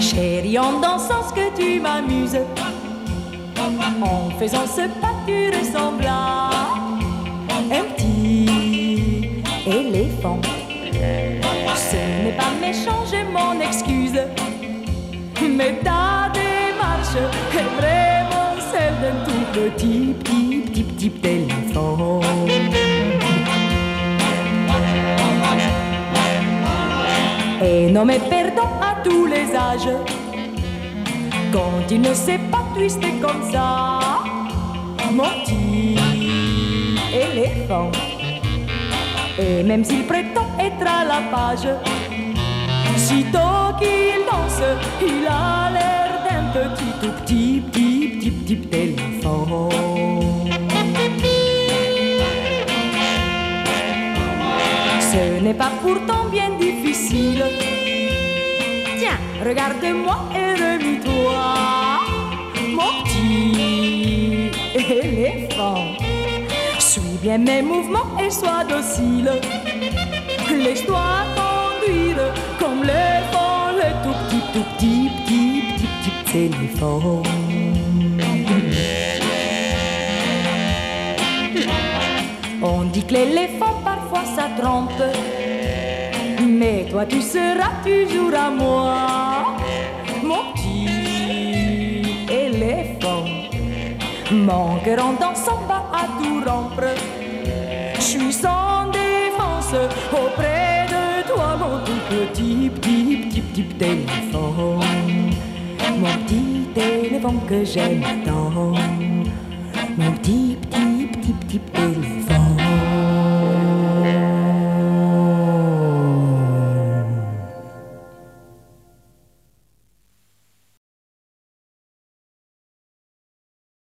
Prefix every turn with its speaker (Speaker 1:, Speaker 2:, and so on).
Speaker 1: Chérie, en dansant ce que tu m'amuses, en faisant ce pas, tu ressembles à un petit éléphant. Ce n'est pas méchant, je m'en excuse, mais ta démarche est vraiment celle d'un tout petit, petit, petit, petit éléphant. Et non mais perdons à tous les âges. Quand tu ne sais pas twister comme ça Mon petit éléphant Et même s'il prétend être à la page Sitôt qu'il danse, il a l'air d'un petit tout petit, petit, Ce n'est pas pourtant bien difficile. Tiens, regarde-moi et remue-toi, mon petit éléphant. Suis bien mes mouvements et sois docile. Laisse-toi conduire comme les font les tout petits, tout petits, petits, petits éléphants. L'éléphant parfois ça trompe. Mais toi tu seras toujours à moi, mon petit éléphant. Mon cœur en dansant va à tout rompre. Je suis sans défense auprès de toi, mon tout petit, petit, petit, petit éléphant. Mon petit éléphant que j'aime tant. Mon petit, petit, petit, petit éléphant.